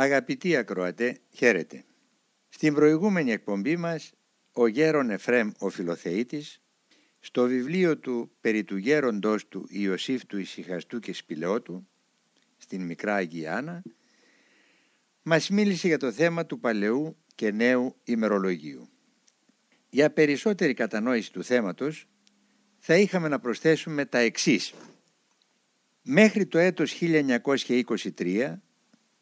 Αγαπητοί ακροατέ, χαίρετε. Στην προηγούμενη εκπομπή μας, ο γέρον Εφρέμ ο Φιλοθεήτης, στο βιβλίο του περί του γέροντος του Ιωσήφ του Ισυχαστού και Σπηλαιότου, στην Μικρά Αγιάνα, μας μίλησε για το θέμα του παλαιού και νέου ημερολογίου. Για περισσότερη κατανόηση του θέματος, θα είχαμε να προσθέσουμε τα εξής. Μέχρι το έτος 1923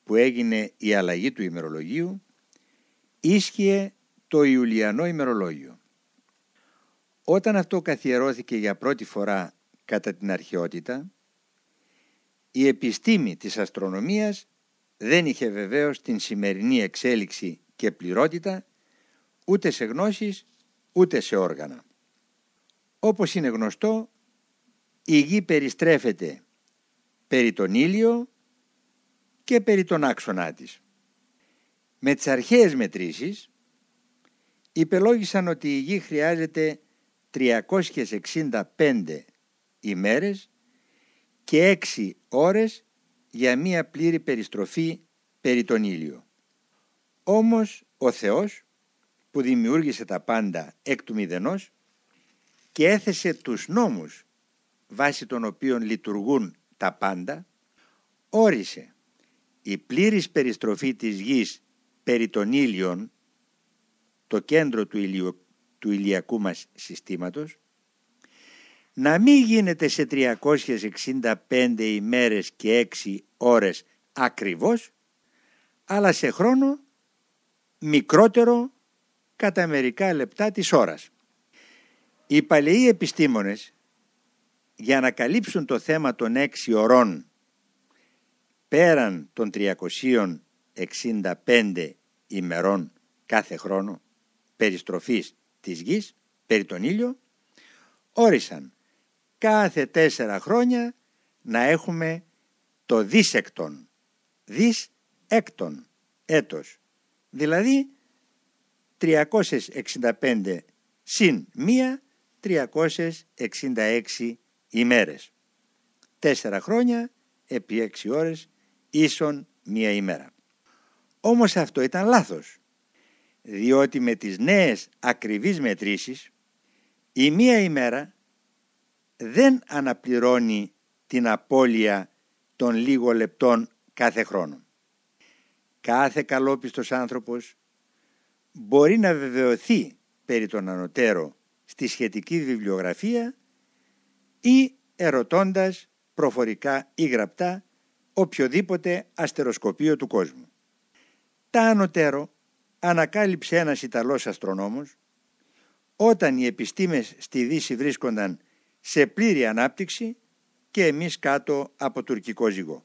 που έγινε η αλλαγή του ημερολογίου ίσχυε το Ιουλιανό ημερολόγιο. Όταν αυτό καθιερώθηκε για πρώτη φορά κατά την αρχαιότητα η επιστήμη της αστρονομίας δεν είχε βεβαίως την σημερινή εξέλιξη και πληρότητα ούτε σε γνώσεις ούτε σε όργανα. Όπως είναι γνωστό, η γη περιστρέφεται περί τον ήλιο και περί τον άξονά της. Με τις αρχαίες μετρήσεις υπελόγισαν ότι η γη χρειάζεται 365 ημέρες και 6 ώρες για μία πλήρη περιστροφή περί τον ήλιο. Όμως ο Θεός που δημιούργησε τα πάντα εκ του μηδενός και έθεσε τους νόμους βάσει των οποίων λειτουργούν τα πάντα, όρισε η πλήρης περιστροφή της γης περί των ήλιων, το κέντρο του, ηλιο, του ηλιακού μας συστήματος, να μην γίνεται σε 365 ημέρες και 6 ώρες ακριβώς, αλλά σε χρόνο μικρότερο κατά μερικά λεπτά της ώρας. Οι παλαιοί επιστήμονες για να καλύψουν το θέμα των 6 ωρών πέραν των 365 ημερών κάθε χρόνο περιστροφής της γης περί τον ήλιο όρισαν κάθε τέσσερα χρόνια να έχουμε το δίσεκτον δις έκτον έτος. Δηλαδή 365 συν μία 366 ημέρες. Τέσσερα χρόνια επί έξι ώρες ίσον μία ημέρα. Όμως αυτό ήταν λάθος, διότι με τις νέες ακριβείς μετρήσεις η μία ημέρα δεν αναπληρώνει την απώλεια των λίγο λεπτών κάθε χρόνο. Κάθε καλόπιστος άνθρωπος μπορεί να βεβαιωθεί περί τον ανωτέρω στη σχετική βιβλιογραφία ή ερωτώντας προφορικά ή γραπτά οποιοδήποτε αστεροσκοπείο του κόσμου. Τα ανωτέρω ανακάλυψε ένας Ιταλός αστρονόμος όταν οι επιστήμες στη Δύση βρίσκονταν σε πλήρη ανάπτυξη και εμείς κάτω από τουρκικό ζυγό.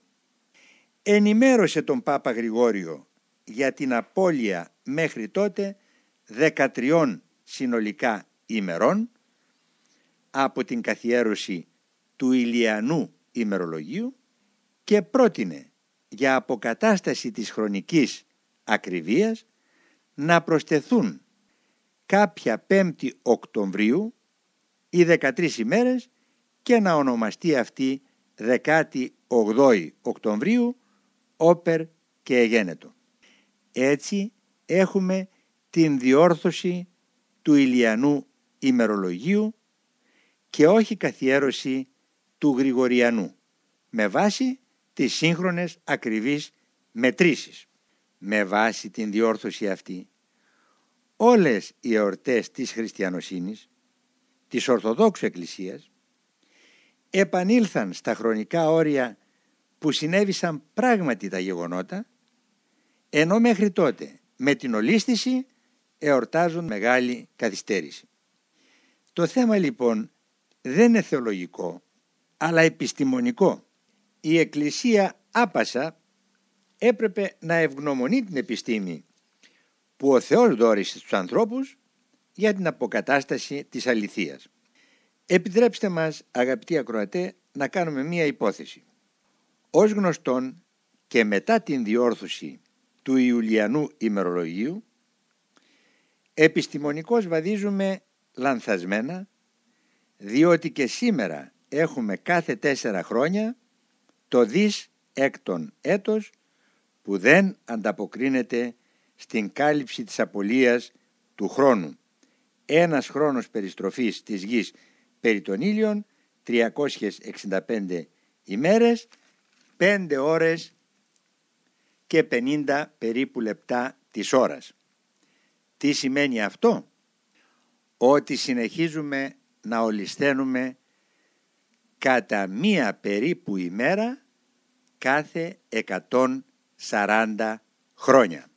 Ενημέρωσε τον Πάπα Γρηγόριο για την απώλεια μέχρι τότε 13 συνολικά ημερών από την καθιέρωση του Ηλιανού ημερολογίου και πρότεινε για αποκατάσταση της χρονικής ακριβίας να προσθεθούν κάποια 5η Οκτωβρίου ή 13 ημέρες και να ονομαστεί αυτή 18η Οκτωβρίου όπερ και εγένετο. Έτσι έχουμε την διόρθωση του Ηλιανού ημερολογίου και όχι καθιέρωση του Γρηγοριανού με βάση τις σύγχρονες ακριβείς μετρήσεις. Με βάση την διόρθωση αυτή, όλες οι εορτές της χριστιανοσύνης, της Ορθοδόξου Εκκλησίας, επανήλθαν στα χρονικά όρια που συνέβησαν πράγματι τα γεγονότα, ενώ μέχρι τότε με την ολίσθηση εορτάζουν μεγάλη καθυστέρηση. Το θέμα λοιπόν δεν είναι θεολογικό, αλλά επιστημονικό η Εκκλησία άπασα έπρεπε να ευγνωμονεί την επιστήμη που ο Θεός δόρισε στους ανθρώπους για την αποκατάσταση της αληθείας. Επιτρέψτε μας αγαπητοί ακροατέ να κάνουμε μία υπόθεση. Ως γνωστόν και μετά την διόρθωση του Ιουλιανού ημερολογίου επιστημονικώς βαδίζουμε λανθασμένα διότι και σήμερα έχουμε κάθε τέσσερα χρόνια το δις έκτον έτος που δεν ανταποκρίνεται στην κάλυψη της απολίας του χρόνου. Ένας χρόνος περιστροφής της γης περί των ήλιων 365 ημέρες, 5 ώρες και 50 περίπου λεπτά της ώρας. Τι σημαίνει αυτό; Ότι συνεχίζουμε να ολισθαίνουμε κατά μία περίπου ημέρα κάθε 140 χρόνια.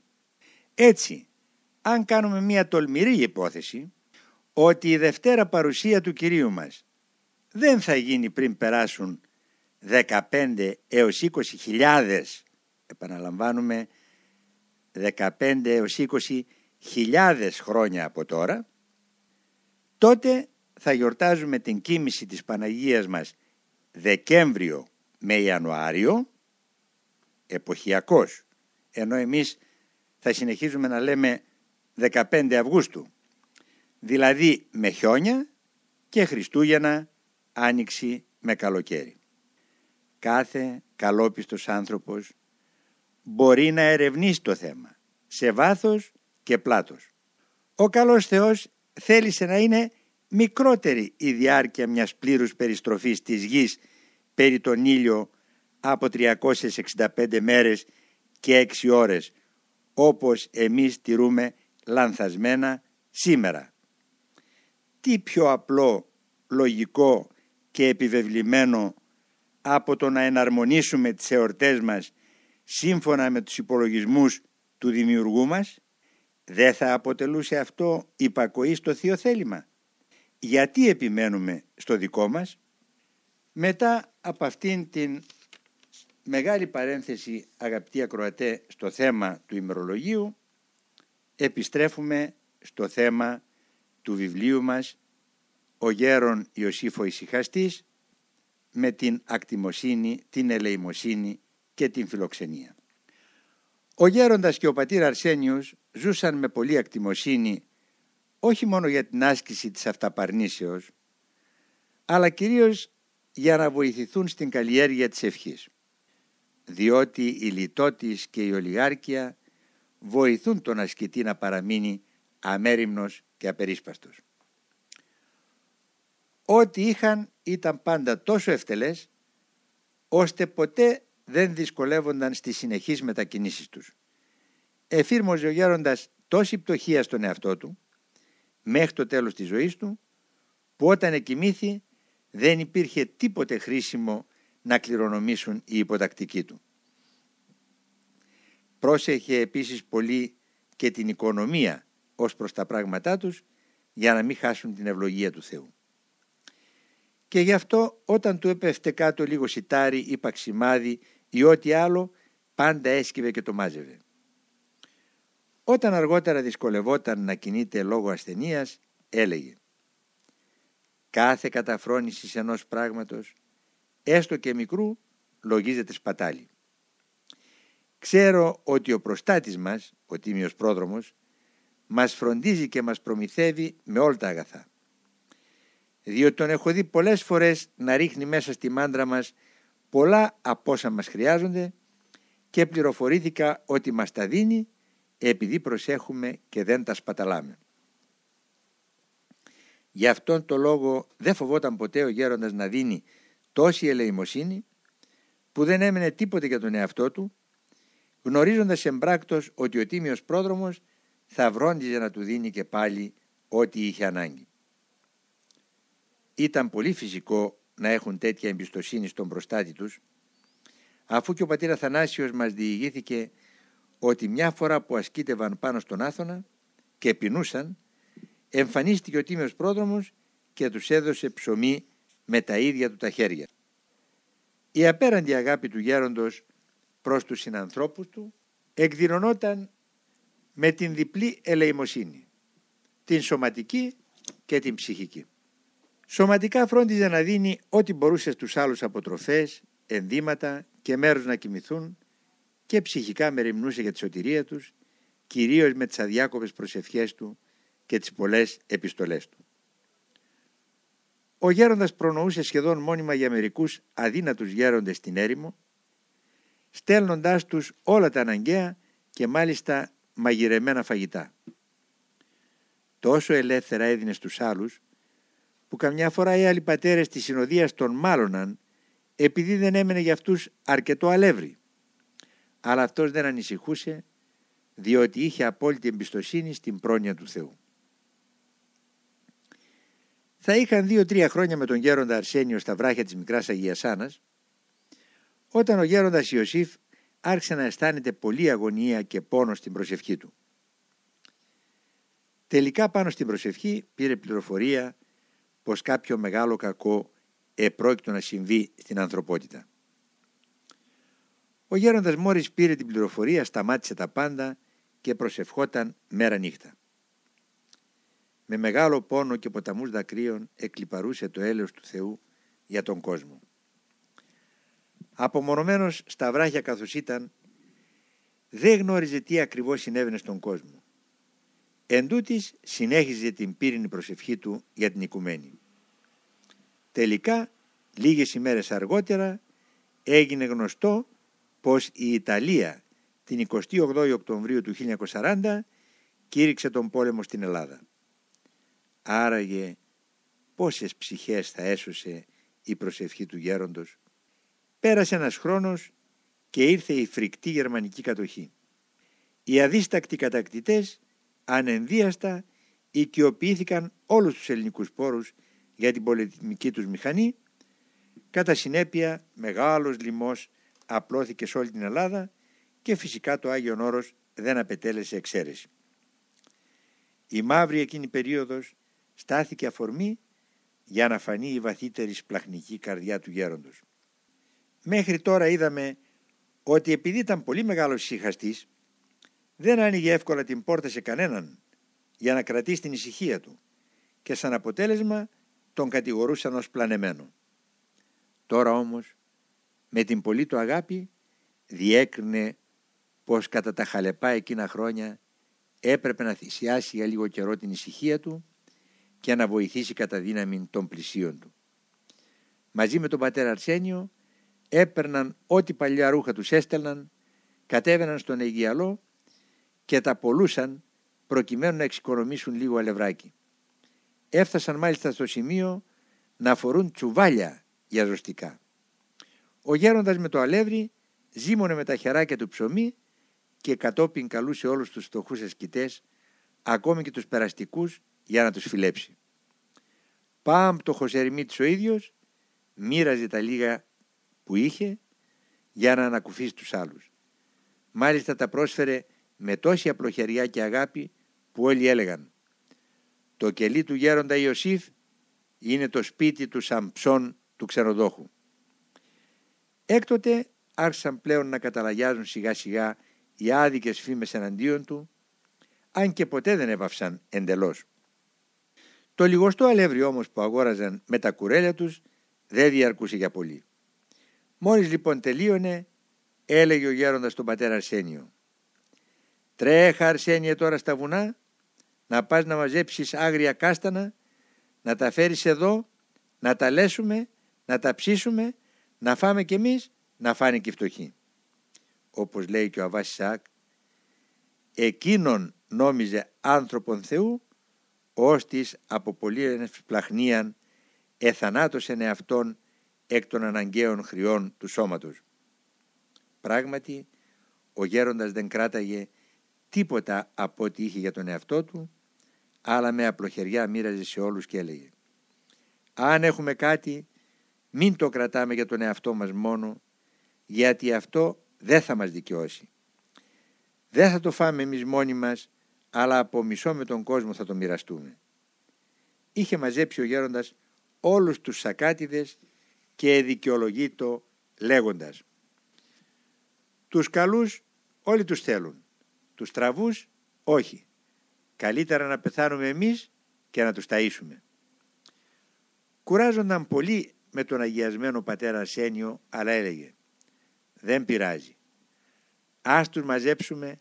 Έτσι, αν κάνουμε μία τολμηρή υπόθεση ότι η Δευτέρα παρουσία του Κυρίου μας δεν θα γίνει πριν περάσουν 15 έως 20 χιλιάδες, επαναλαμβάνουμε 15 έως 20 χιλιάδες χρόνια από τώρα, τότε θα γιορτάζουμε την κίνηση της Παναγίας μας Δεκέμβριο με Ιανουάριο, εποχιακός, ενώ εμείς θα συνεχίζουμε να λέμε 15 Αυγούστου, δηλαδή με χιόνια και Χριστούγεννα, Άνοιξη με καλοκαίρι. Κάθε καλόπιστος άνθρωπος μπορεί να ερευνήσει το θέμα σε βάθος και πλάτος. Ο καλός Θεός θέλησε να είναι μικρότερη η διάρκεια μιας πλήρους περιστροφής της γης περί τον ήλιο από 365 μέρες και 6 ώρες όπως εμείς τηρούμε λανθασμένα σήμερα. Τι πιο απλό, λογικό και επιβεβλημένο από το να εναρμονίσουμε τις εορτές μας σύμφωνα με τους υπολογισμούς του δημιουργού μας, δεν θα αποτελούσε αυτό υπακοή στο Θείο θέλημα. Γιατί επιμένουμε στο δικό μας. Μετά από αυτήν την μεγάλη παρένθεση αγαπητοί ακροατέ στο θέμα του ημερολογίου επιστρέφουμε στο θέμα του βιβλίου μας «Ο γέρον Ιωσήφο Ισυχαστής» με την ακτιμοσύνη, την ελεημοσύνη και την φιλοξενία. Ο γέροντας και ο πατήρ Αρσένιος ζούσαν με πολύ ακτιμοσύνη όχι μόνο για την άσκηση της αυταπαρνήσεως, αλλά κυρίως για να βοηθηθούν στην καλλιέργεια της ευχής. Διότι η λιτότης και η ολιγάρκεια βοηθούν τον ασκητή να παραμείνει αμέριμνος και απερίσπαστος. Ό,τι είχαν ήταν πάντα τόσο ευτελές, ώστε ποτέ δεν δυσκολεύονταν στις συνεχείς μετακινήσεις τους. Εφήρμοζε ο γέροντας τόση πτωχία στον εαυτό του, μέχρι το τέλος της ζωής του, που όταν εκοιμήθη δεν υπήρχε τίποτε χρήσιμο να κληρονομήσουν οι υποτακτικοί του. Πρόσεχε επίσης πολύ και την οικονομία ως προς τα πράγματά τους για να μην χάσουν την ευλογία του Θεού. Και γι' αυτό όταν του έπεφτε κάτω λίγο σιτάρι ή παξιμάδι ή ό,τι άλλο πάντα έσκυβε και το μάζευε. Όταν αργότερα δυσκολευόταν να κινείται λόγω ασθενείας έλεγε «Κάθε καταφρόνηση ενός πράγματος, έστω και μικρού, λογίζεται σπατάλη. Ξέρω ότι ο προστάτης μας, ο Τίμιος Πρόδρομος, μας φροντίζει και μας προμηθεύει με όλα τα αγαθά. Διότι τον έχω δει πολλές φορές να ρίχνει μέσα στη μάντρα μας πολλά από όσα μας χρειάζονται και πληροφορήθηκα ότι μας τα δίνει επειδή προσέχουμε και δεν τα σπαταλάμε. Γι' αυτόν το λόγο δεν φοβόταν ποτέ ο γέροντας να δίνει τόση ελεημοσύνη που δεν έμενε τίποτε για τον εαυτό του γνωρίζοντας εμπράκτος ότι ο τίμιος πρόδρομος θα βρόντιζε να του δίνει και πάλι ό,τι είχε ανάγκη. Ήταν πολύ φυσικό να έχουν τέτοια εμπιστοσύνη στον προστάτη τους αφού και ο πατήρ Αθανάσιος μας διηγήθηκε ότι μια φορά που ασκήτευαν πάνω στον Άθωνα και πεινούσαν εμφανίστηκε ο τίμιος πρόδρομος και τους έδωσε ψωμί με τα ίδια του τα χέρια. Η απέραντη αγάπη του γέροντος προς τους συνανθρώπους του εκδηλωνόταν με την διπλή ελεημοσύνη, την σωματική και την ψυχική. Σωματικά φρόντιζε να δίνει ό,τι μπορούσε στους άλλους αποτροφές, ενδύματα και μέρος να κοιμηθούν και ψυχικά μεριμνούσε για τη σωτηρία τους, κυρίως με τις αδιάκοπες προσευχές του και τις πολλές επιστολές του. Ο γέροντας προνοούσε σχεδόν μόνιμα για μερικούς αδύνατους γέροντες στην έρημο στέλνοντάς τους όλα τα αναγκαία και μάλιστα μαγειρεμένα φαγητά. Τόσο ελεύθερα έδινε στους άλλους, που καμιά φορά οι άλλοι πατέρες της συνοδείας τον μάλωναν, επειδή δεν έμενε για αυτούς αρκετό αλεύρι. Αλλά αυτός δεν ανησυχούσε, διότι είχε απόλυτη εμπιστοσύνη στην πρόνοια του Θεού. Θα είχαν δύο-τρία χρόνια με τον γέροντα Αρσένιο στα βράχια της Μικράς Αγίας Άννας, όταν ο γέροντας Ιωσήφ άρχισε να αισθάνεται πολύ αγωνία και πόνος στην προσευχή του. Τελικά πάνω στην προσευχή πήρε πληροφορία πως κάποιο μεγάλο κακό επρόκειτο να συμβεί στην ανθρωπότητα. Ο γέροντας μόλις πήρε την πληροφορία σταμάτησε τα πάντα και προσευχόταν μέρα νύχτα. Με μεγάλο πόνο και ποταμούς δακρύων εκλυπαρούσε το έλεος του Θεού για τον κόσμο. Απομονωμένος στα βράχια καθώς ήταν, δεν γνώριζε τι ακριβώς συνέβαινε στον κόσμο. Εν τούτης, συνέχιζε την πύρινη προσευχή του για την οικουμένη. Τελικά, λίγες ημέρες αργότερα, έγινε γνωστό πως η Ιταλία την 28 Οκτωβρίου του 1940 κήρυξε τον πόλεμο στην Ελλάδα. Άραγε πόσες ψυχές θα έσωσε η προσευχή του γέροντος. Πέρασε ένας χρόνος και ήρθε η φρικτή γερμανική κατοχή. Οι αδίστακτοι κατακτητές ανενδίαστα οικειοποιήθηκαν όλους τους ελληνικούς πόρους για την πολιτισμική τους μηχανή. Κατά συνέπεια μεγάλος λοιμός απλώθηκε σε όλη την Ελλάδα και φυσικά το Άγιον Όρος δεν απετέλεσε εξαίρεση. Η μαύρη εκείνη περίοδος στάθηκε αφορμή για να φανεί η βαθύτερη σπλαχνική καρδιά του γέροντος. Μέχρι τώρα είδαμε ότι επειδή ήταν πολύ μεγάλος συχαστής δεν άνοιγε εύκολα την πόρτα σε κανέναν για να κρατήσει την ησυχία του και σαν αποτέλεσμα τον κατηγορούσαν ως πλανεμένο. Τώρα όμως με την πολύ του αγάπη διέκρινε πως κατά τα χαλεπά εκείνα χρόνια έπρεπε να θυσιάσει για λίγο καιρό την ησυχία του και να βοηθήσει κατά δύναμη των πλησίων του. Μαζί με τον πατέρα Αρσένιο έπαιρναν ό,τι παλιά ρούχα τους έστελναν, κατέβαιναν στον Αιγιαλό και τα πολλούσαν προκειμένου να εξοικονομήσουν λίγο αλευράκι. Έφτασαν μάλιστα στο σημείο να φορούν τσουβάλια για ζωστικά. Ο γέροντας με το αλεύρι ζήμωνε με τα χεράκια του ψωμί και κατόπιν καλούσε όλους τους φτωχούς ασκητές, ακόμη και τους περαστικούς, για να τους φιλέψει. το Χωσερμίτης ο ίδιος μοίραζε τα λίγα που είχε για να ανακουφίσει τους άλλους. Μάλιστα τα πρόσφερε με τόση απλοχεριά και αγάπη που όλοι έλεγαν «Το κελί του γέροντα Ιωσήφ είναι το σπίτι του Σαμψών του ξενοδόχου». Έκτοτε άρχισαν πλέον να καταλαγιάζουν σιγά σιγά οι άδικες φήμες εναντίον του, αν και ποτέ δεν έβαυσαν εντελώς. Το λιγοστό αλεύρι όμως που αγόραζαν με τα κουρέλια τους δεν διαρκούσε για πολύ. Μόλις λοιπόν τελείωνε, έλεγε ο γέροντας στον πατέρα Αρσένιο «Τρέχα Αρσένιε τώρα στα βουνά, να πας να μαζέψεις άγρια κάστανα, να τα φέρεις εδώ, να τα λέσουμε, να τα ψήσουμε, να φάμε κι εμείς, να φάνε και οι φτωχοί». Όπως λέει και ο Αβάς Σάκ, εκείνον νόμιζε άνθρωπον Θεού, ώστις από πολύ πλαχνίαν εθανάτωσεν εαυτόν εκ των αναγκαίων χρειών του σώματος. Πράγματι, ο γέροντας δεν κράταγε τίποτα από ό,τι είχε για τον εαυτό του, αλλά με απλοχεριά μοίραζε σε όλους και έλεγε «Αν έχουμε κάτι, μην το κρατάμε για τον εαυτό μας μόνο, γιατί αυτό δεν θα μας δικαιώσει. Δεν θα το φάμε εμείς μόνοι μας, αλλά από μισό με τον κόσμο θα το μοιραστούμε». Είχε μαζέψει ο γέροντας όλους τους σακάτιδες και δικαιολογείτο λέγοντας «Τους καλούς όλοι τους θέλουν, τους τραβούς όχι. Καλύτερα να πεθάνουμε εμείς και να τους ταΐσουμε». Κουράζονταν πολύ με τον αγιασμένο πατέρα Ασένιο, αλλά έλεγε «Δεν πειράζει. Ας τους μαζέψουμε,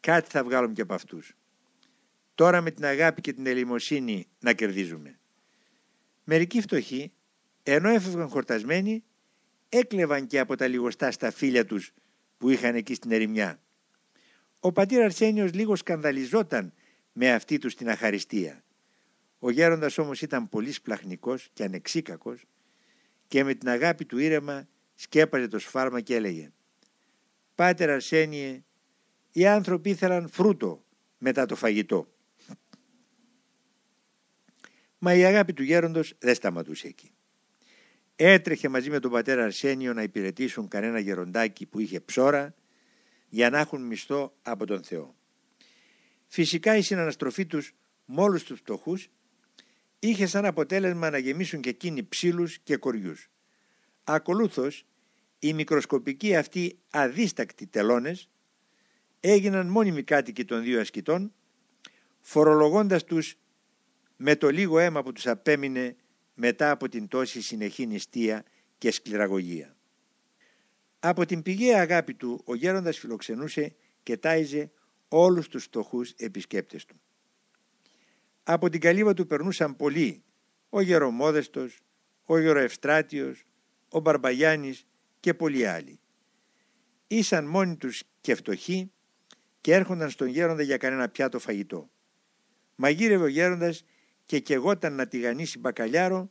κάτι θα βγάλουμε και από αυτούς. Τώρα με την αγάπη και την ελεημοσύνη να κερδίζουμε». Μερικοί φτωχοί ενώ έφευγαν χορτασμένοι, έκλεβαν και από τα λιγοστά στα φίλια τους που είχαν εκεί στην ερημιά. Ο πατήρ Αρσένιος λίγο σκανδαλιζόταν με αυτή τους την αχαριστία. Ο γέροντας όμως ήταν πολύ σπλαχνικός και ανεξίκακος και με την αγάπη του ήρεμα σκέπαζε το σφάρμα και έλεγε «Πάτερ Αρσένιε, οι άνθρωποι ήθελαν φρούτο μετά το φαγητό». Μα η αγάπη του γέροντος δεν σταματούσε εκεί. Έτρεχε μαζί με τον πατέρα Αρσένιο να υπηρετήσουν κανένα γεροντάκι που είχε ψώρα για να έχουν μισθό από τον Θεό. Φυσικά η συναναστροφή τους με όλους τους φτωχούς είχε σαν αποτέλεσμα να γεμίσουν και εκείνοι ψήλους και κοριούς. Ακολούθως οι μικροσκοπικοί αυτοί αδίστακτοι τελώνες έγιναν μόνιμοι κάτοικοι των δύο ασκητών φορολογώντας τους με το λίγο αίμα που τους απέμεινε μετά από την τόση συνεχή νηστεία και σκληραγωγία. Από την πηγαία αγάπη του ο γέροντας φιλοξενούσε και τάιζε όλους τους φτωχούς επισκέπτες του. Από την καλύβα του περνούσαν πολλοί, ο Γερομόδεστος, ο Γεροευστράτιος, ο Μπαρμπαγιάννης και πολλοί άλλοι. Ήσαν μόνοι τους και φτωχοί και έρχονταν στον γέροντα για κανένα πιάτο φαγητό. Μαγείρευε ο γέροντας και κεγόταν να τηγανίσει μπακαλιάρο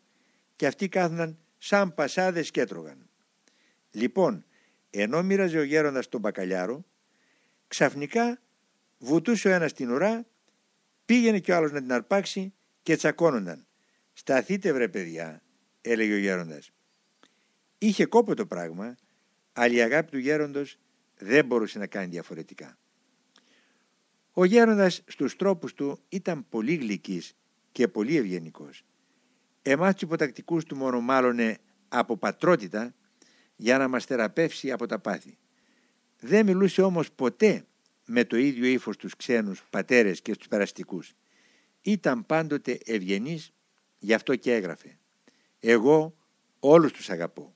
και αυτοί κάθονταν σαν πασάδες και έτρωγαν. Λοιπόν, ενώ μοίραζε ο γέροντας τον μπακαλιάρο, ξαφνικά βουτούσε ο ένας την ουρά, πήγαινε και ο άλλος να την αρπάξει και τσακώνονταν. «Σταθείτε βρε παιδιά», έλεγε ο γέροντας. Είχε κόπο το πράγμα, αλλά η αγάπη του γέροντος δεν μπορούσε να κάνει διαφορετικά. Ο γέροντας στους τρόπους του ήταν πολύ γλυκής και πολύ ευγενικός. Εμάς τους υποτακτικούς του μόνο μάλλονε από πατρότητα για να μας θεραπεύσει από τα πάθη. Δεν μιλούσε όμως ποτέ με το ίδιο ύφος τους ξένους πατέρες και στους περαστικούς. Ήταν πάντοτε ευγενής, γι' αυτό και έγραφε. Εγώ όλους τους αγαπώ.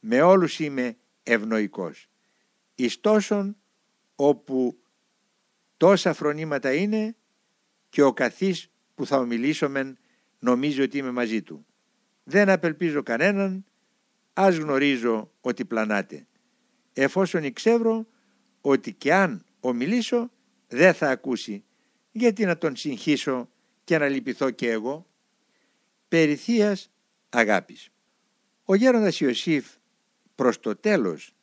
Με όλους είμαι ευνοϊκός. Εις τόσον όπου τόσα φρονήματα είναι και ο καθής που θα ομιλήσομεν νομίζει ότι είμαι μαζί του. Δεν απελπίζω κανέναν, ας γνωρίζω ότι πλανάτε. Εφόσον εξεύρω ότι και αν ομιλήσω δεν θα ακούσει, γιατί να τον συγχύσω και να λυπηθώ και εγώ; Περιθείας αγάπης. Ο γέροντας Ιωσήφ προς το τέλος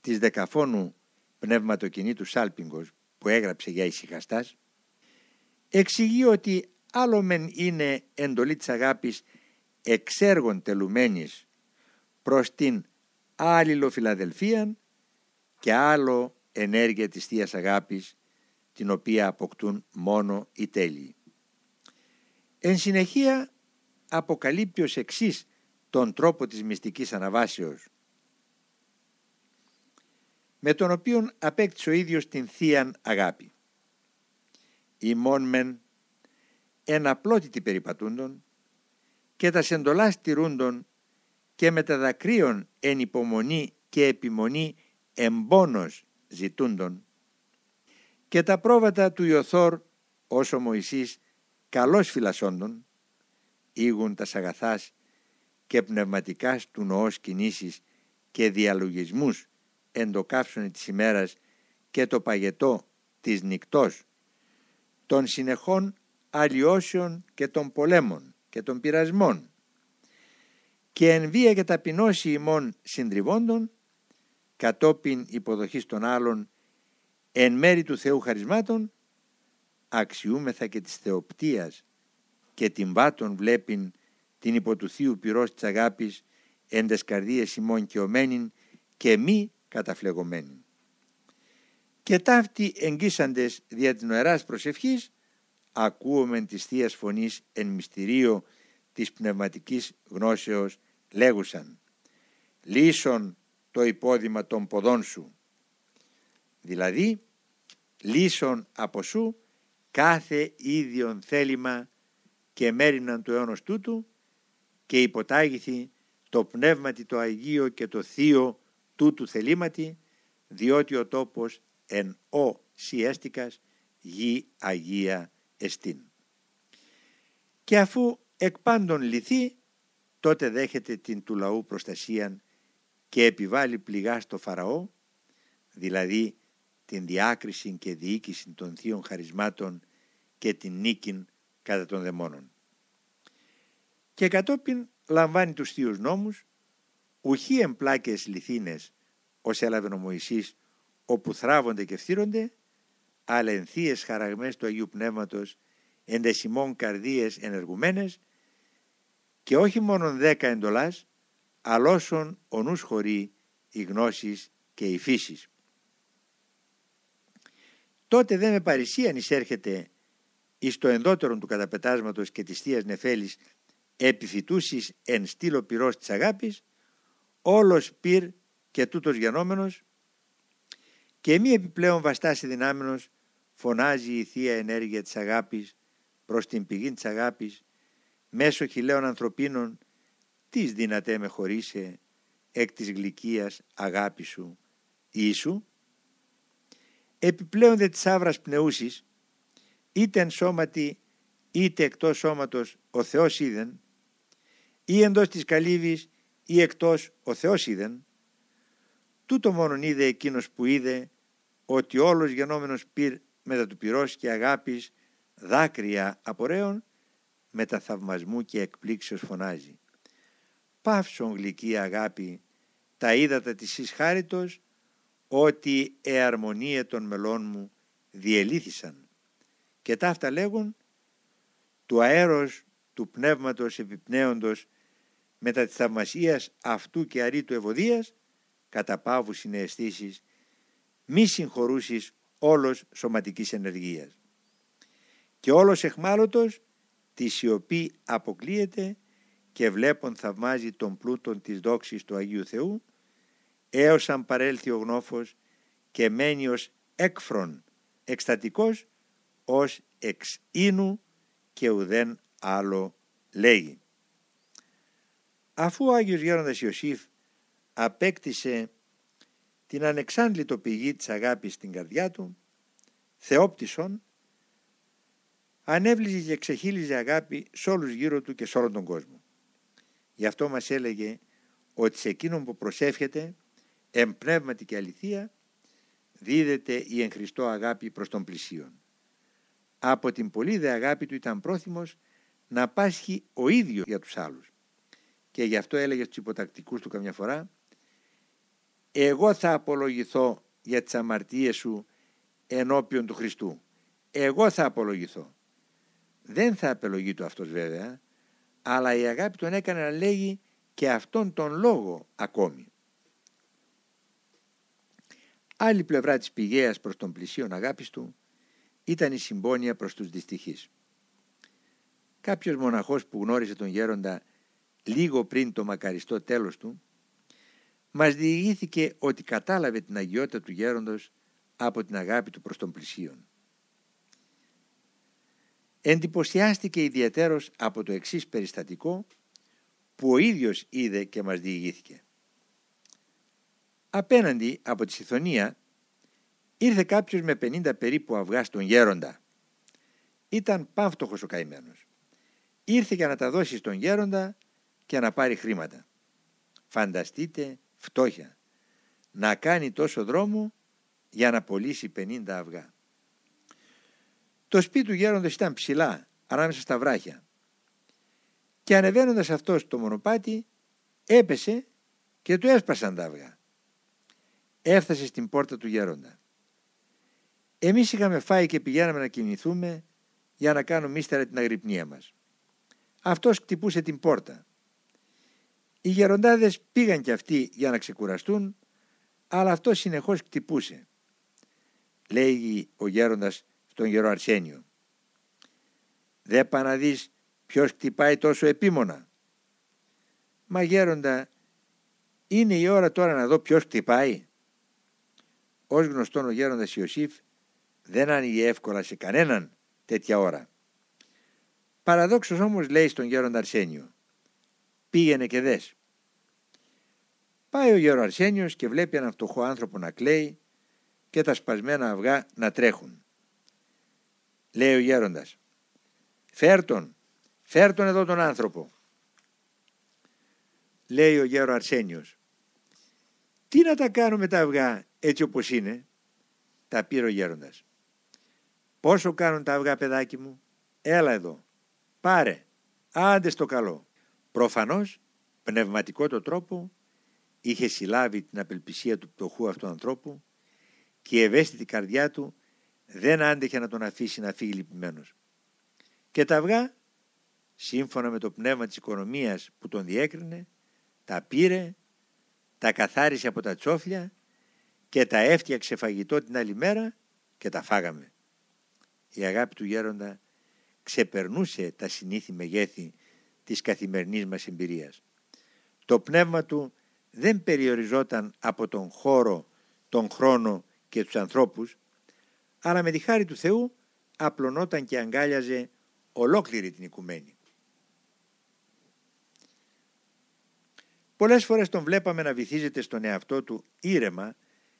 της δεκαφώνου πνευματοκινήτου Σάλπιγκος που έγραψε για ησυχαστάς εξηγεί ότι άλλο μεν είναι εντολή της αγάπης εξέργων τελουμένης προς την αλληλοφιλαδελφία και άλλο ενέργεια της Θείας Αγάπης την οποία αποκτούν μόνο οι τέλειοι. Εν συνεχεία αποκαλύπτει ως εξής τον τρόπο της μυστικής αναβάσεως με τον οποίον απέκτησε ο ίδιος την Θείαν Αγάπη. Ημών μεν εναπλότητοι περιπατούντων και τα σεντολάς στηρούντων και με τα δακρύων εν υπομονή και επιμονή εμπόνος ζητούντων. Και τα πρόβατα του Ιωθόρ όσο Μωυσής καλός φυλασσόντων ήγουν τα αγαθάς και πνευματικά του νοός κινήσεις και διαλογισμούς εν το καύσωνε της ημέρας και το παγετό της νυκτός των συνεχών αλλοιώσεων και των πολέμων και των πειρασμών. Και εν βία και ταπεινώσει ημών συντριβώντων κατόπιν υποδοχής των άλλων εν μέρη του Θεού χαρισμάτων αξιούμεθα και της θεοπτίας και την βάτων βλέπειν την υπό του Θείου πυρός της αγάπης εν τες καρδίες ημών και ομένην και μη καταφλεγωμένην. Και ταύτοι εγγύσαντες δια την οεράς προσευχής ακούομεν της Θείας Φωνής εν μυστηρίο της πνευματικής γνώσεως λέγουσαν «Λύσον το υπόδημα των ποδών σου». Δηλαδή, λύσον από σου κάθε ίδιον θέλημα και μέριναν του αιώνος τούτου και υποτάγηθη το πνεύματι το Αγίο και το Θείο τούτου θελήματι διότι ο τόπος εν ο σιέστικας γη Αγία εστίν. Και αφού εκ πάντων λυθεί, τότε δέχεται την του λαού προστασίαν και επιβάλλει πληγά στο Φαραώ, δηλαδή την διάκριση και διοίκηση των θείων χαρισμάτων και την νίκη κατά των δαιμόνων. Και κατόπιν λαμβάνει τους θείους νόμους, ουχή εμπλάκες λιθίνες ως έλαβε ο Μωυσής, όπου θράβονται και φθύρονται, αλλά ενθείες χαραγμές του Αγίου Πνεύματος, εντεσιμών καρδίες ενεργουμένες και όχι μόνον δέκα εντολάς, αλλά όσον ο νους χωρεί οι γνώσεις και οι φύσεις. Τότε δεν με παρησίαν εισέρχεται εις το ενδότερον του καταπετάσματος και της Θείας Νεφέλης επιφυτούσεις εν στήλο πυρός της αγάπης, όλος πυρ και τούτος γενόμενος και μη επιπλέον βαστάσει δυνάμενος φωνάζει η Θεία Ενέργεια της αγάπης προς την πηγή της αγάπης μέσω χιλέων ανθρωπίνων τις δυνατέ με χωρίσε εκ της γλυκίας αγάπη σου Ιησού; Επιπλέον δε της άβρας πνεούσης είτε εν σώματι είτε εκτός σώματος ο Θεός είδεν ή εντός της καλύβης ή εκτός ο Θεός είδεν τούτο μόνον είδε εκείνος που είδε ότι όλος γενόμενος πυρ μετά του πυρός και αγάπης δάκρυα απορρέων τα θαυμασμού και εκπλήξεως φωνάζει «Παύσον γλυκή αγάπη τα ύδατα της εις ότι εαρμονία των μελών μου διελήθησαν» και ταύτα λέγουν του αέρος του πνεύματος επιπνέοντος μετά της θαυμασίας αυτού και αρήτου ευωδίας κατά πάβου συναισθήσεις μη συγχωρούσεις όλος σωματικής ενεργείας. Και όλος εχμάλωτος τη σιωπή αποκλείεται και βλέπον θαυμάζει τον πλούτον της δόξης του Αγίου Θεού έως αν παρέλθει ο γνώφος και μένει ως έκφρον εκστατικός ως εξ ίνου και ουδέν άλλο λέγει. Αφού ο Άγιος Γέροντας Ιωσήφ απέκτησε την ανεξάντλητο πηγή της αγάπης στην καρδιά του, θεόπτισον, ανέβλυζε και ξεχύλιζε αγάπη σε όλους γύρω του και σε όλον τον κόσμο. Γι' αυτό μας έλεγε ότι σε εκείνον που προσεύχεται, εμπνεύματι και αληθεία, δίδεται η εν Χριστώ αγάπη προς τον πλησίον. Από την πολύ δε αγάπη του ήταν πρόθυμος να πάσχει ο ίδιος για τους άλλους. Και γι' αυτό έλεγε στους υποτακτικούς του καμιά φορά εγώ θα απολογηθώ για τις αμαρτίες σου ενώπιον του Χριστού. Εγώ θα απολογηθώ. Δεν θα απελογεί του αυτός βέβαια, αλλά η αγάπη τον έκανε να λέγει και αυτόν τον λόγο ακόμη. Άλλη πλευρά της πηγαίας προς τον πλησίον αγάπης του ήταν η συμπόνια προς τους δυστυχείς. Κάποιος μοναχός που γνώρισε τον γέροντα λίγο πριν το μακαριστό τέλος του μας διηγήθηκε ότι κατάλαβε την αγιότητα του γέροντος από την αγάπη του προς τον πλησίον. Εντυπωσιάστηκε ιδιαίτερος από το εξής περιστατικό που ο ίδιος είδε και μας διηγήθηκε. Απέναντι από τη Σιθωνία ήρθε κάποιος με 50 περίπου αυγά στον γέροντα. Ήταν πάυτοχος ο καημένος. Ήρθε για να τα δώσει στον γέροντα και να πάρει χρήματα. Φανταστείτε φτώχεια να κάνει τόσο δρόμο για να πωλήσει 50 αυγά. Το σπίτι του γέροντος ήταν ψηλά ανάμεσα στα βράχια και ανεβαίνοντας αυτός στο μονοπάτι έπεσε και του έσπασαν τα αυγά. Έφτασε στην πόρτα του γέροντα. Εμείς είχαμε φάει και πηγαίναμε να κινηθούμε για να κάνουμε ύστερα την αγρυπνία μας. Αυτός κτυπούσε την πόρτα. Οι γεροντάδες πήγαν κι αυτοί για να ξεκουραστούν, αλλά αυτός συνεχώς κτυπούσε. Λέγει ο γέροντας στον γερό Αρσένιο. «Δεν πά να δεις ποιος κτυπάει τόσο επίμονα». «Μα γέροντα, είναι η ώρα τώρα να δω ποιος κτυπάει». Ως γνωστόν ο γέροντας Ιωσήφ δεν άνοιγε εύκολα σε κανέναν τέτοια ώρα. Παραδόξως όμως λέει στον γέροντα Αρσένιο «Πήγαινε και δες». Πάει ο γέρο Αρσένιος και βλέπει έναν φτωχό άνθρωπο να κλαίει και τα σπασμένα αυγά να τρέχουν. Λέει ο γέροντας «Φέρ τον, φέρ τον εδώ τον άνθρωπο». Λέει ο γέρο Αρσένιος Τι να τα κάνουμε τα αυγά έτσι όπως είναι. Τα πήρε ο γέροντας. Πόσο κάνουν τα αυγά παιδάκι μου. Έλα εδώ. Πάρε. Άντε στο καλό. Προφανώς πνευματικό το τρόπο είχε συλλάβει την απελπισία του πτωχού αυτού ανθρώπου και η ευαίσθητη καρδιά του δεν άντεχε να τον αφήσει να φύγει λυπημένος. Και τα αυγά, σύμφωνα με το πνεύμα της οικονομίας που τον διέκρινε, τα πήρε, τα καθάρισε από τα τσόφλια και τα έφτιαξε φαγητό την άλλη μέρα και τα φάγαμε. Η αγάπη του γέροντα ξεπερνούσε τα συνήθη μεγέθη της καθημερινής μας εμπειρίας. Το πνεύμα του δεν περιοριζόταν από τον χώρο, τον χρόνο και τους ανθρώπους, αλλά με τη χάρη του Θεού απλωνόταν και αγκάλιαζε ολόκληρη την οικουμένη. Πολλές φορές τον βλέπαμε να βυθίζεται στον εαυτό του ήρεμα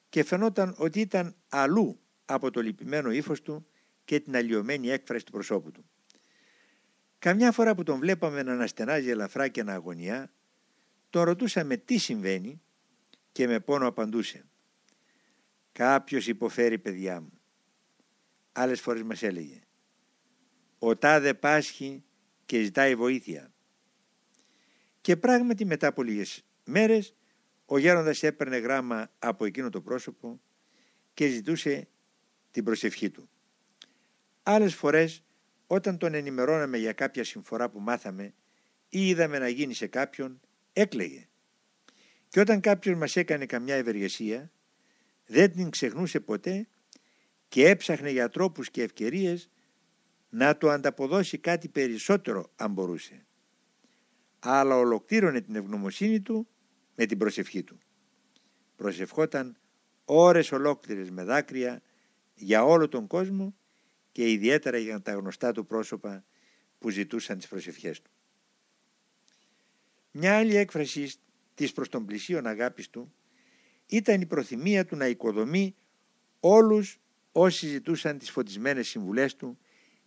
και φαινόταν ότι ήταν αλλού από το λυπημένο ύφος του και την αλλοιωμένη έκφραση του προσώπου του. Καμιά φορά που τον βλέπαμε να αναστενάζει ελαφρά και να αγωνιά, τον ρωτούσαμε τι συμβαίνει και με πόνο απαντούσε. Κάποιος υποφέρει παιδιά μου. Άλλες φορές μας έλεγε. Ο τάδε πάσχει και ζητάει βοήθεια. Και πράγματι μετά από λίγες μέρες ο γέροντας έπαιρνε γράμμα από εκείνο το πρόσωπο και ζητούσε την προσευχή του. Άλλες φορές όταν τον ενημερώναμε για κάποια συμφορά που μάθαμε ή είδαμε να γίνει σε κάποιον, έκλαιγε. Και όταν κάποιος μας έκανε καμιά ευεργεσία, δεν την ξεχνούσε ποτέ και έψαχνε για τρόπους και ευκαιρίες να του ανταποδώσει κάτι περισσότερο αν μπορούσε. Αλλά ολοκλήρωνε την ευγνωμοσύνη του με την προσευχή του. Προσευχόταν ώρες ολόκληρες με δάκρυα για όλο τον κόσμο και ιδιαίτερα για τα γνωστά του πρόσωπα που ζητούσαν τις προσευχές του. Μια άλλη έκφραση της προς τον πλησίον αγάπης του ήταν η προθυμία του να οικοδομεί όλους όσοι ζητούσαν τις φωτισμένες συμβουλές του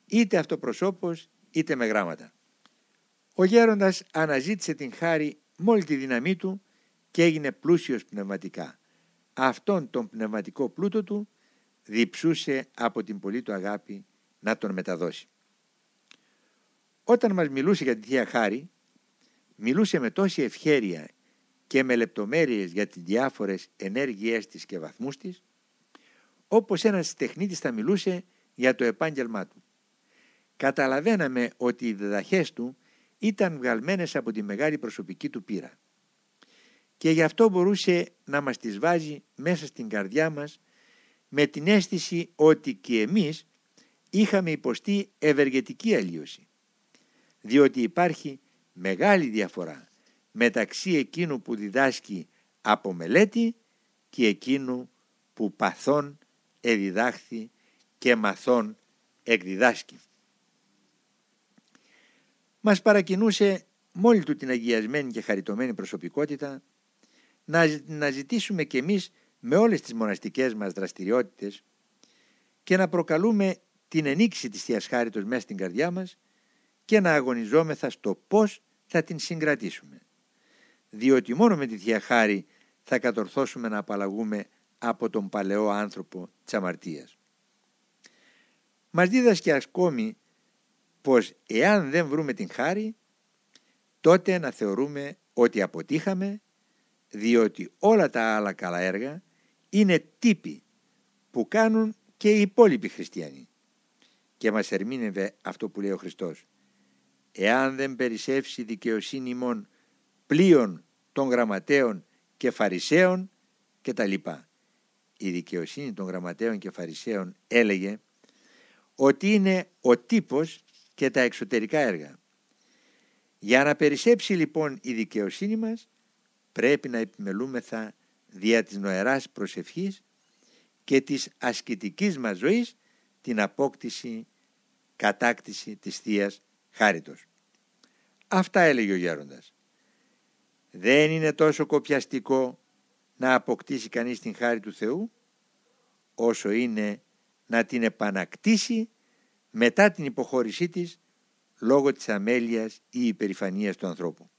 είτε αυτοπροσώπως είτε με γράμματα. Ο γέροντας αναζήτησε την χάρη με όλη τη δύναμή του και έγινε πλούσιος πνευματικά. Αυτόν τον πνευματικό πλούτο του διψούσε από την πολύ του αγάπη να τον μεταδώσει. Όταν μας μιλούσε για τη Θεία Χάρη, μιλούσε με τόση ευχέρεια και με λεπτομέρειες για τις διάφορες ενέργειές της και βαθμούς της, όπως ένας τεχνίτης θα μιλούσε για το επάγγελμά του. Καταλαβαίναμε ότι οι διδαχές του ήταν βγαλμένες από τη μεγάλη προσωπική του πείρα. Και γι' αυτό μπορούσε να μας τις βάζει μέσα στην καρδιά μας με την αίσθηση ότι και εμείς είχαμε υποστεί ευεργετική αλλίωση. Διότι υπάρχει μεγάλη διαφορά μεταξύ εκείνου που διδάσκει από μελέτη και εκείνου που παθών εδιδάχθη και μαθών εκδιδάσκει. Μας παρακινούσε μόλι του την αγιασμένη και χαριτωμένη προσωπικότητα να, να ζητήσουμε κι εμείς με όλες τις μοναστικές μας δραστηριότητες και να προκαλούμε την ενίξη της Θείας Χάριτος μέσα στην καρδιά μας και να αγωνιζόμεθα στο πώς θα την συγκρατήσουμε. Διότι μόνο με τη Θεία Χάρη θα κατορθώσουμε να απαλλαγούμε από τον παλαιό άνθρωπο της αμαρτίας. Μας δίδασκε ακόμη πως εάν δεν βρούμε την χάρη τότε να θεωρούμε ότι αποτύχαμε διότι όλα τα άλλα καλά έργα είναι τύποι που κάνουν και οι υπόλοιποι χριστιανοί. Και μας ερμήνευε αυτό που λέει ο Χριστός. Εάν δεν περισσεύσει δικαιοσύνη μόν πλοίων των γραμματέων και φαρισαίων και τα λοιπά. Η δικαιοσύνη των γραμματέων και φαρισαίων έλεγε ότι είναι ο τύπος και τα εξωτερικά έργα. Για να περισσέψει λοιπόν η δικαιοσύνη μας πρέπει να επιμελούμεθα δια της νοεράς προσευχής και της ασκητικής μας ζωής την απόκτηση, κατάκτηση της Θείας Χάριτος. Αυτά έλεγε ο Γέροντας. Δεν είναι τόσο κοπιαστικό να αποκτήσει κανείς την χάρη του Θεού όσο είναι να την επανακτήσει μετά την υποχώρησή της λόγω της αμέλειας ή υπερηφανίας του ανθρώπου.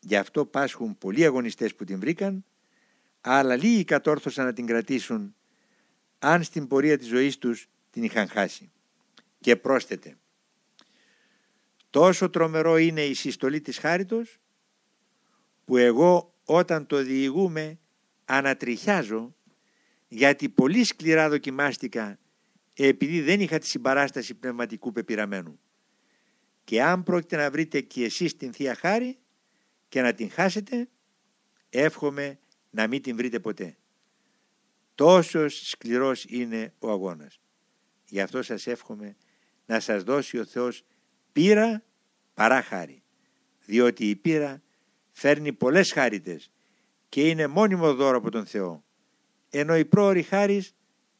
Γι' αυτό πάσχουν πολλοί αγωνιστές που την βρήκαν, αλλά λίγοι κατόρθωσαν να την κρατήσουν αν στην πορεία της ζωής τους την είχαν χάσει. Και πρόσθετε, τόσο τρομερό είναι η συστολή της χάριτος που εγώ όταν το διηγούμε ανατριχιάζω γιατί πολύ σκληρά δοκιμάστηκα επειδή δεν είχα τη συμπαράσταση πνευματικού πεπειραμένου. Και αν πρόκειται να βρείτε και εσείς την Θεία Χάρη και να την χάσετε, εύχομαι να μην την βρείτε ποτέ. Τόσος σκληρός είναι ο αγώνας. Γι' αυτό σας εύχομαι να σας δώσει ο Θεός πείρα παρά χάρη. Διότι η πείρα φέρνει πολλές χάριτες και είναι μόνιμο δώρο από τον Θεό. Ενώ η πρόωρη χάρις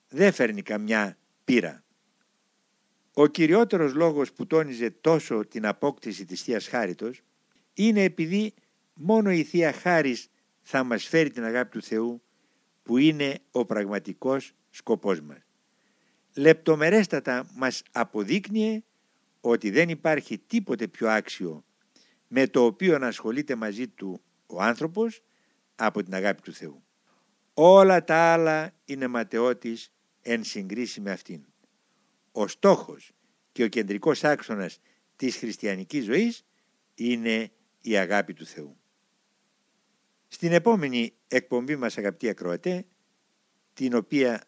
δεν φέρνει καμιά πείρα. Ο κυριότερος λόγος που τόνιζε τόσο την απόκτηση της Θείας Χάριτος είναι επειδή μόνο η Θεία Χάρις θα μας φέρει την αγάπη του Θεού που είναι ο πραγματικός σκοπός μας. Λεπτομερέστατα μας αποδείκνυε ότι δεν υπάρχει τίποτε πιο άξιο με το οποίο να ασχολείται μαζί του ο άνθρωπος από την αγάπη του Θεού. Όλα τα άλλα είναι ματαιώτης εν συγκρίση με αυτήν. Ο στόχος και ο κεντρικός άξονας της χριστιανικής ζωής είναι η αγάπη του Θεού. Στην επόμενη εκπομπή μας αγαπητοί ακροατέ, την οποία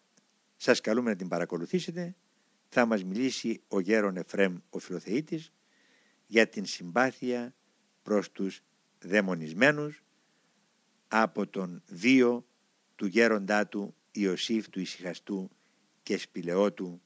σας καλούμε να την παρακολουθήσετε, θα μας μιλήσει ο γέρον Εφρέμ ο Φιλοθεήτης για την συμπάθεια προς τους δαιμονισμένους από τον βίο του γέροντά του Ιωσήφ του ησυχαστού και σπηλαιότου